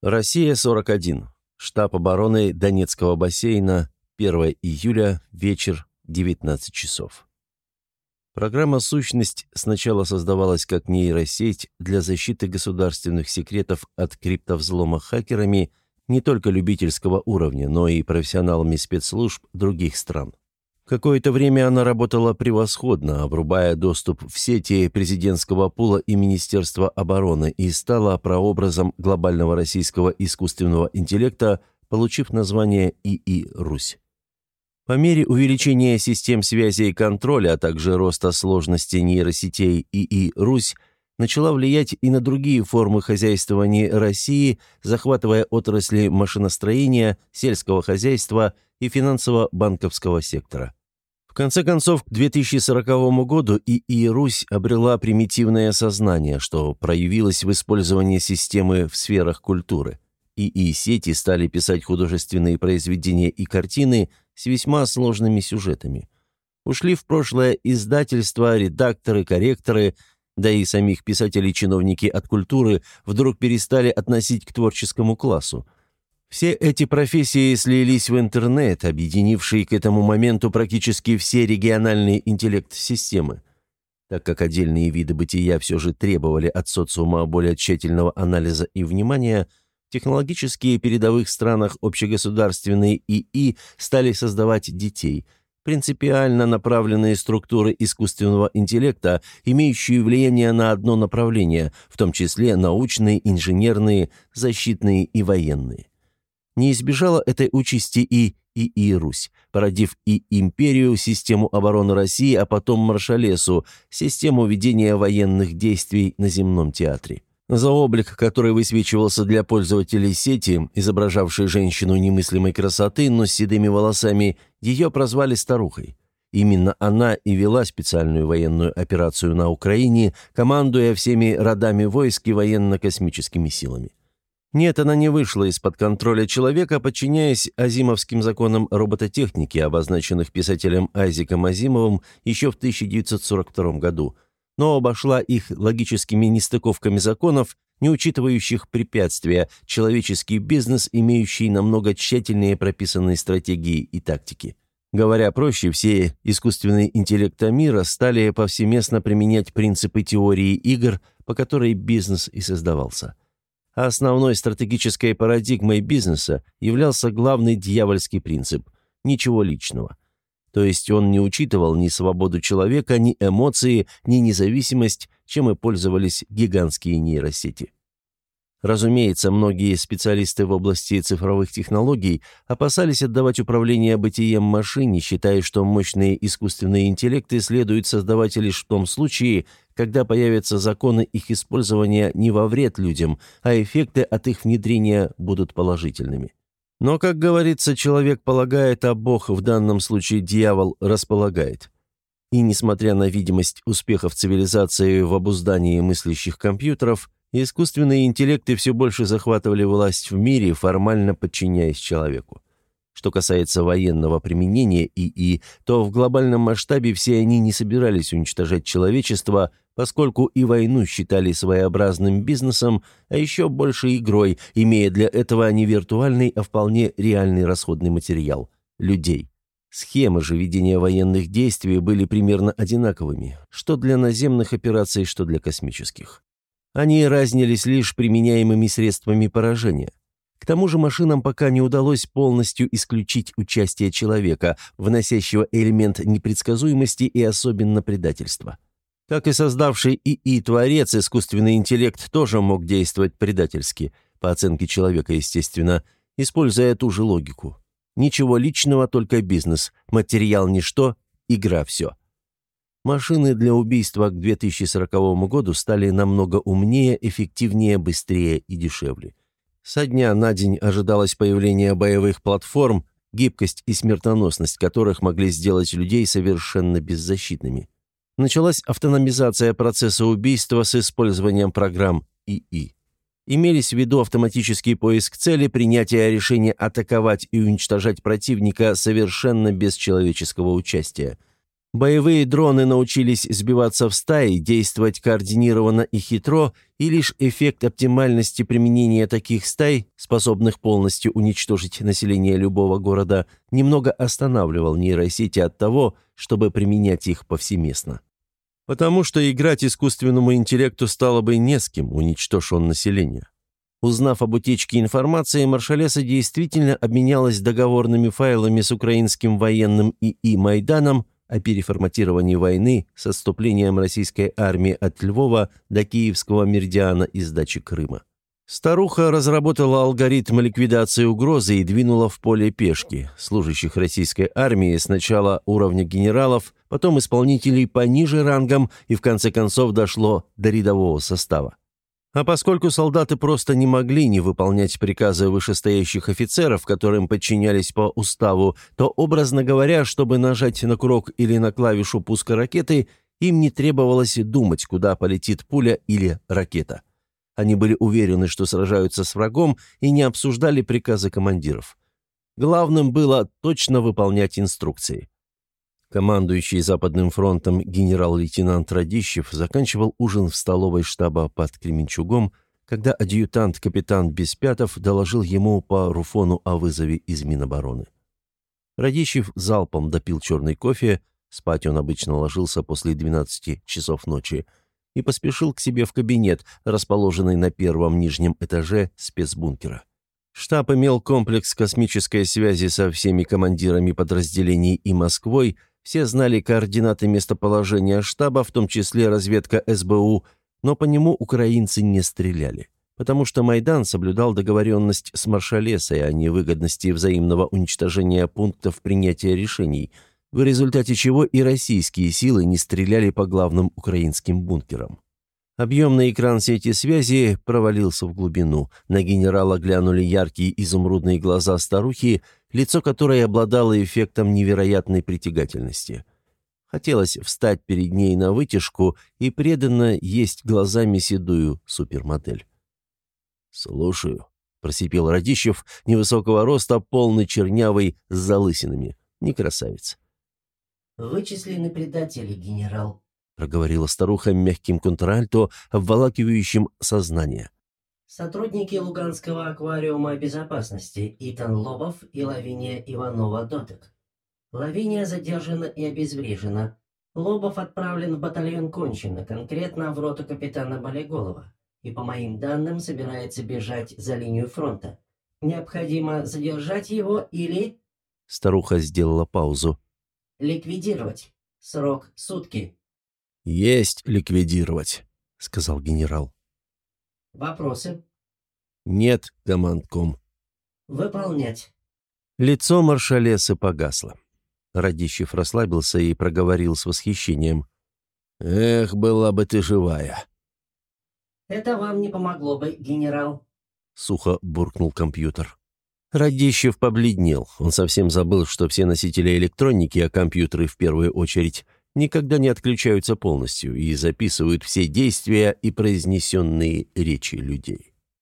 Россия-41. Штаб обороны Донецкого бассейна. 1 июля. Вечер. 19 часов. Программа «Сущность» сначала создавалась как нейросеть для защиты государственных секретов от криптовзлома хакерами не только любительского уровня, но и профессионалами спецслужб других стран. Какое-то время она работала превосходно, обрубая доступ в сети президентского пула и Министерства обороны и стала прообразом глобального российского искусственного интеллекта, получив название ИИ «Русь». По мере увеличения систем связи и контроля, а также роста сложности нейросетей ИИ «Русь», начала влиять и на другие формы хозяйствования России, захватывая отрасли машиностроения, сельского хозяйства и финансово-банковского сектора конце концов, к 2040 году ИИ «Русь» обрела примитивное сознание, что проявилось в использовании системы в сферах культуры. ИИ-сети стали писать художественные произведения и картины с весьма сложными сюжетами. Ушли в прошлое издательства, редакторы, корректоры, да и самих писателей-чиновники от культуры вдруг перестали относить к творческому классу – все эти профессии слились в интернет, объединивший к этому моменту практически все региональные интеллект-системы. Так как отдельные виды бытия все же требовали от социума более тщательного анализа и внимания, в технологически передовых странах общегосударственные ИИ стали создавать детей – принципиально направленные структуры искусственного интеллекта, имеющие влияние на одно направление, в том числе научные, инженерные, защитные и военные. Не избежала этой участи и ИИ Русь, породив и империю, систему обороны России, а потом Маршалесу, систему ведения военных действий на земном театре. За облик, который высвечивался для пользователей сети, изображавший женщину немыслимой красоты, но с седыми волосами, ее прозвали старухой. Именно она и вела специальную военную операцию на Украине, командуя всеми родами войск и военно-космическими силами. Нет, она не вышла из-под контроля человека, подчиняясь азимовским законам робототехники, обозначенных писателем Айзеком Азимовым еще в 1942 году, но обошла их логическими нестыковками законов, не учитывающих препятствия, человеческий бизнес, имеющий намного тщательнее прописанные стратегии и тактики. Говоря проще, все искусственные интеллекта мира стали повсеместно применять принципы теории игр, по которой бизнес и создавался – основной стратегической парадигмой бизнеса являлся главный дьявольский принцип – ничего личного. То есть он не учитывал ни свободу человека, ни эмоции, ни независимость, чем и пользовались гигантские нейросети. Разумеется, многие специалисты в области цифровых технологий опасались отдавать управление бытием машине, считая, что мощные искусственные интеллекты следует создавать лишь в том случае, когда появятся законы их использования не во вред людям, а эффекты от их внедрения будут положительными. Но, как говорится, человек полагает, а Бог, в данном случае дьявол, располагает. И несмотря на видимость успехов цивилизации в обуздании мыслящих компьютеров, искусственные интеллекты все больше захватывали власть в мире, формально подчиняясь человеку. Что касается военного применения ИИ, то в глобальном масштабе все они не собирались уничтожать человечество, поскольку и войну считали своеобразным бизнесом, а еще больше игрой, имея для этого не виртуальный, а вполне реальный расходный материал – людей. Схемы же ведения военных действий были примерно одинаковыми, что для наземных операций, что для космических. Они разнились лишь применяемыми средствами поражения. К тому же машинам пока не удалось полностью исключить участие человека, вносящего элемент непредсказуемости и особенно предательства. Как и создавший ИИ-творец, искусственный интеллект тоже мог действовать предательски, по оценке человека, естественно, используя ту же логику. Ничего личного, только бизнес, материал ничто, игра все. Машины для убийства к 2040 году стали намного умнее, эффективнее, быстрее и дешевле. Со дня на день ожидалось появление боевых платформ, гибкость и смертоносность которых могли сделать людей совершенно беззащитными началась автономизация процесса убийства с использованием программ ИИ. Имелись в виду автоматический поиск цели, принятие решения атаковать и уничтожать противника совершенно без человеческого участия. Боевые дроны научились сбиваться в стаи, действовать координированно и хитро, и лишь эффект оптимальности применения таких стай, способных полностью уничтожить население любого города, немного останавливал нейросети от того, чтобы применять их повсеместно. Потому что играть искусственному интеллекту стало бы не с кем, уничтожь он население. Узнав об утечке информации, Маршалеса действительно обменялась договорными файлами с украинским военным ИИ «Майданом», о переформатировании войны с отступлением российской армии от Львова до Киевского меридиана и сдачи Крыма. Старуха разработала алгоритм ликвидации угрозы и двинула в поле пешки, служащих российской армии сначала уровня генералов, потом исполнителей пониже рангом и в конце концов дошло до рядового состава. А поскольку солдаты просто не могли не выполнять приказы вышестоящих офицеров, которым подчинялись по уставу, то, образно говоря, чтобы нажать на курок или на клавишу пуска ракеты, им не требовалось думать, куда полетит пуля или ракета. Они были уверены, что сражаются с врагом и не обсуждали приказы командиров. Главным было точно выполнять инструкции. Командующий Западным фронтом генерал-лейтенант Радищев заканчивал ужин в столовой штаба под Кременчугом, когда адъютант-капитан Беспятов доложил ему по Руфону о вызове из Минобороны. Радищев залпом допил черный кофе, спать он обычно ложился после 12 часов ночи, и поспешил к себе в кабинет, расположенный на первом нижнем этаже спецбункера. Штаб имел комплекс космической связи со всеми командирами подразделений и Москвой, все знали координаты местоположения штаба, в том числе разведка СБУ, но по нему украинцы не стреляли, потому что Майдан соблюдал договоренность с Маршалесой о невыгодности взаимного уничтожения пунктов принятия решений, в результате чего и российские силы не стреляли по главным украинским бункерам. Объемный экран сети связи провалился в глубину. На генерала глянули яркие изумрудные глаза старухи, лицо которой обладало эффектом невероятной притягательности. Хотелось встать перед ней на вытяжку и преданно есть глазами седую супермодель. «Слушаю», — просипел Радищев, невысокого роста, полный чернявый, с залысинами. Не красавец. «Вычислены предатели, генерал», проговорила старуха мягким контральто, обволакивающим сознание. Сотрудники Луганского аквариума безопасности Итан Лобов и Лавиния Иванова-Дотек. Лавиния задержана и обезврежена. Лобов отправлен в батальон Кончина, конкретно в роту капитана Болеголова, и, по моим данным, собирается бежать за линию фронта. Необходимо задержать его или... Старуха сделала паузу. Ликвидировать. Срок сутки. «Есть ликвидировать», — сказал генерал. «Вопросы?» «Нет, командком». «Выполнять». Лицо маршалеса погасло. Радищев расслабился и проговорил с восхищением. «Эх, была бы ты живая!» «Это вам не помогло бы, генерал», — сухо буркнул компьютер. Радищев побледнел. Он совсем забыл, что все носители электроники, а компьютеры в первую очередь, никогда не отключаются полностью и записывают все действия и произнесенные речи людей.